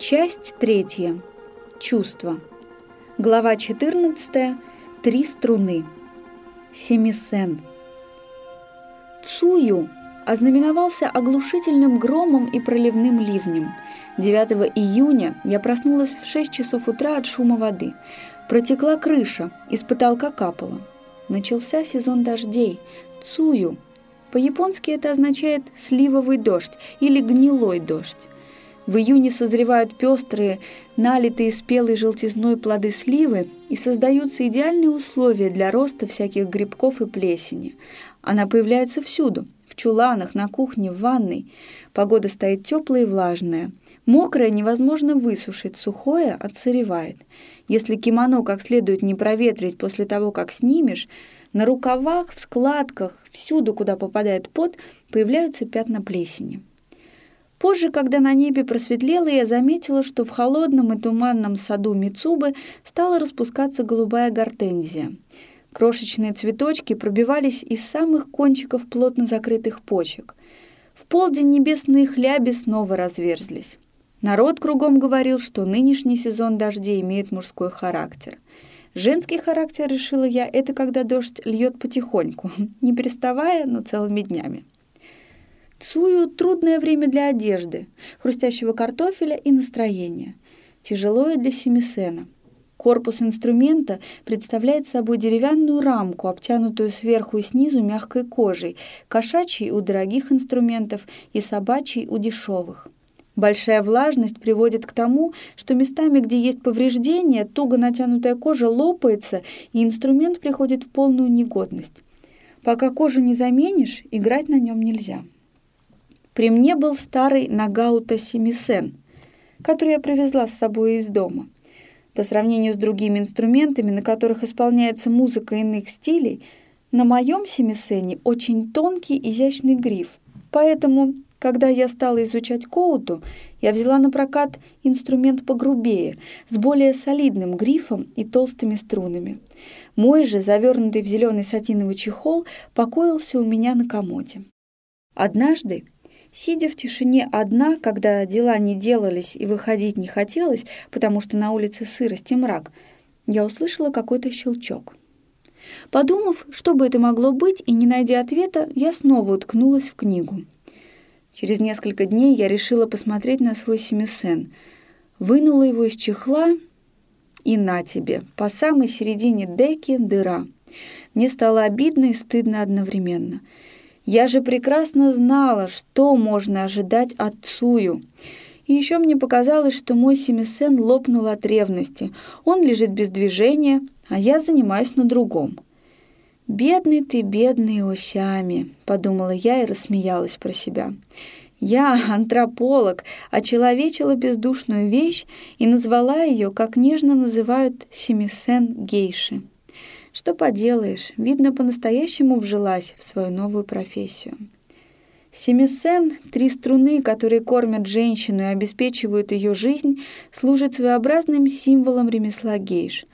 Часть третья. Чувства. Глава 14. Три струны. Семисен. Цую ознаменовался оглушительным громом и проливным ливнем. 9 июня я проснулась в 6 часов утра от шума воды. Протекла крыша, из потолка капала. Начался сезон дождей. Цую. По-японски это означает «сливовый дождь» или «гнилой дождь». В июне созревают пестрые, налитые спелой желтизной плоды сливы и создаются идеальные условия для роста всяких грибков и плесени. Она появляется всюду – в чуланах, на кухне, в ванной. Погода стоит теплая и влажная. Мокрое невозможно высушить, сухое отсыревает. Если кимоно как следует не проветрить после того, как снимешь, на рукавах, в складках, всюду, куда попадает пот, появляются пятна плесени. Позже, когда на небе просветлело, я заметила, что в холодном и туманном саду Мицубы стала распускаться голубая гортензия. Крошечные цветочки пробивались из самых кончиков плотно закрытых почек. В полдень небесные хляби снова разверзлись. Народ кругом говорил, что нынешний сезон дождей имеет мужской характер. Женский характер, решила я, это когда дождь льет потихоньку, не переставая, но целыми днями. Цую трудное время для одежды, хрустящего картофеля и настроения. Тяжелое для семисена. Корпус инструмента представляет собой деревянную рамку, обтянутую сверху и снизу мягкой кожей, кошачьей у дорогих инструментов и собачьей у дешевых. Большая влажность приводит к тому, что местами, где есть повреждения, туго натянутая кожа лопается, и инструмент приходит в полную негодность. Пока кожу не заменишь, играть на нем нельзя. При мне был старый Нагаута Семисен, который я привезла с собой из дома. По сравнению с другими инструментами, на которых исполняется музыка иных стилей, на моем семисене очень тонкий изящный гриф. Поэтому, когда я стала изучать коуту, я взяла на прокат инструмент погрубее, с более солидным грифом и толстыми струнами. Мой же, завернутый в зеленый сатиновый чехол, покоился у меня на комоде. Однажды Сидя в тишине одна, когда дела не делались и выходить не хотелось, потому что на улице сырость и мрак, я услышала какой-то щелчок. Подумав, что бы это могло быть, и не найдя ответа, я снова уткнулась в книгу. Через несколько дней я решила посмотреть на свой семисен. Вынула его из чехла, и на тебе, по самой середине деки дыра. Мне стало обидно и стыдно одновременно — я же прекрасно знала, что можно ожидать от Цую. И еще мне показалось, что мой семисен лопнул от ревности. Он лежит без движения, а я занимаюсь на другом. «Бедный ты, бедный Осями», — подумала я и рассмеялась про себя. Я, антрополог, очеловечила бездушную вещь и назвала ее, как нежно называют семисен гейши. Что поделаешь, видно, по-настоящему вжилась в свою новую профессию. Семисен, три струны, которые кормят женщину и обеспечивают ее жизнь, служит своеобразным символом ремесла гейш.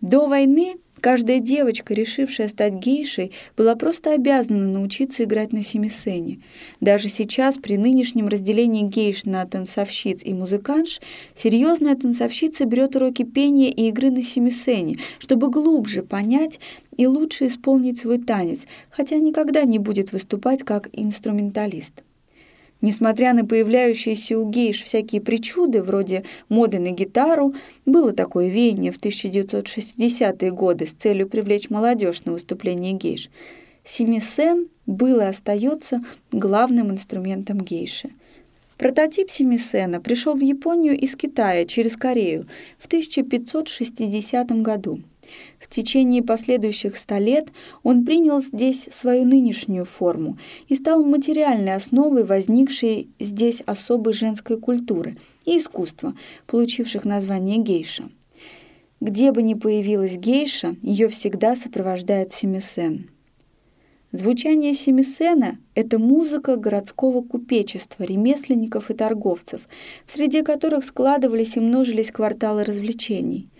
До войны Каждая девочка, решившая стать гейшей, была просто обязана научиться играть на семисене. Даже сейчас, при нынешнем разделении гейш на танцовщиц и музыканш, серьезная танцовщица берет уроки пения и игры на семисене, чтобы глубже понять и лучше исполнить свой танец, хотя никогда не будет выступать как инструменталист. Несмотря на появляющиеся у гейш всякие причуды, вроде моды на гитару, было такое веяние в 1960-е годы с целью привлечь молодежь на выступление гейш, семисен был и остается главным инструментом гейши. Прототип семисена пришел в Японию из Китая через Корею в 1560 году. В течение последующих ста лет он принял здесь свою нынешнюю форму и стал материальной основой возникшей здесь особой женской культуры и искусства, получивших название гейша. Где бы ни появилась гейша, ее всегда сопровождает семисен. Звучание семисена – это музыка городского купечества, ремесленников и торговцев, среди которых складывались и множились кварталы развлечений –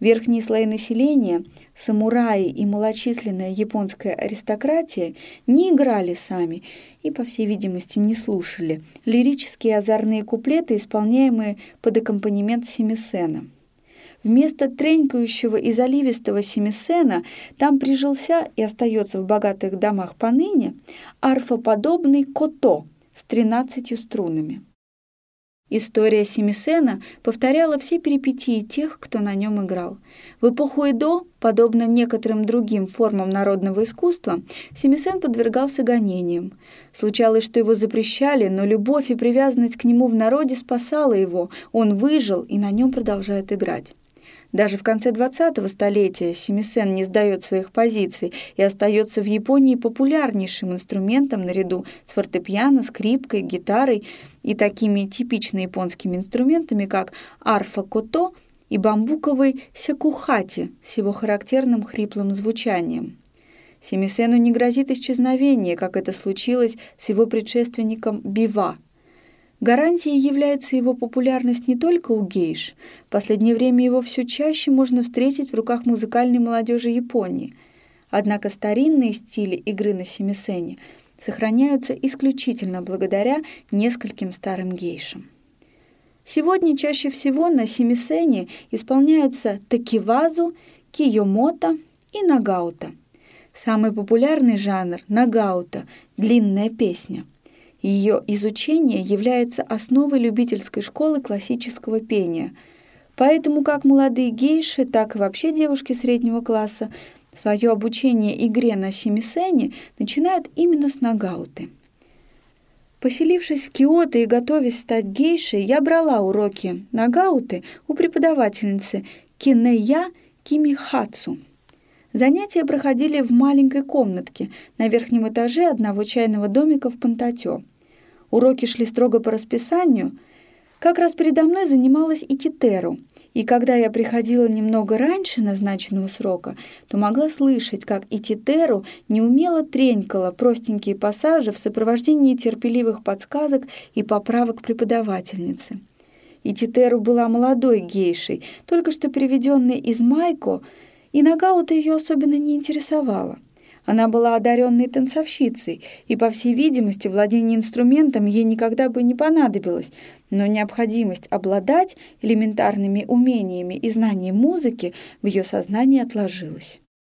Верхние слои населения, самураи и малочисленная японская аристократия не играли сами и, по всей видимости, не слушали лирические озорные куплеты, исполняемые под аккомпанемент семисена. Вместо тренькающего и заливистого семисена там прижился и остается в богатых домах поныне арфоподобный кото с тринадцатью струнами. История Семисена повторяла все перипетии тех, кто на нем играл. В эпоху Эдо, подобно некоторым другим формам народного искусства, Семисен подвергался гонениям. Случалось, что его запрещали, но любовь и привязанность к нему в народе спасала его, он выжил и на нем продолжают играть. Даже в конце 20-го столетия семисен не сдает своих позиций и остается в Японии популярнейшим инструментом наряду с фортепиано, скрипкой, гитарой и такими типично японскими инструментами, как арфа-кото и бамбуковый сякухати с его характерным хриплым звучанием. Семисену не грозит исчезновение, как это случилось с его предшественником Бива – Гарантией является его популярность не только у гейш. В последнее время его все чаще можно встретить в руках музыкальной молодежи Японии. Однако старинные стили игры на семисене сохраняются исключительно благодаря нескольким старым гейшам. Сегодня чаще всего на семисене исполняются такивазу, киёмото и нагаута. Самый популярный жанр – нагаута – длинная песня – ее изучение является основой любительской школы классического пения. Поэтому как молодые гейши, так и вообще девушки среднего класса свое обучение игре на семисене начинают именно с нагауты. Поселившись в Киото и готовясь стать гейшей, я брала уроки нагауты у преподавательницы Кинея Кимихацу. Занятия проходили в маленькой комнатке на верхнем этаже одного чайного домика в Пантатё. Уроки шли строго по расписанию. Как раз передо мной занималась и Титеру, и когда я приходила немного раньше назначенного срока, то могла слышать, как и Титеру неумело тренькала простенькие пассажи в сопровождении терпеливых подсказок и поправок преподавательницы. И Титеру была молодой гейшей, только что переведенной из Майко – и Нагаута ее особенно не интересовала. Она была одаренной танцовщицей, и, по всей видимости, владение инструментом ей никогда бы не понадобилось, но необходимость обладать элементарными умениями и знанием музыки в ее сознании отложилась.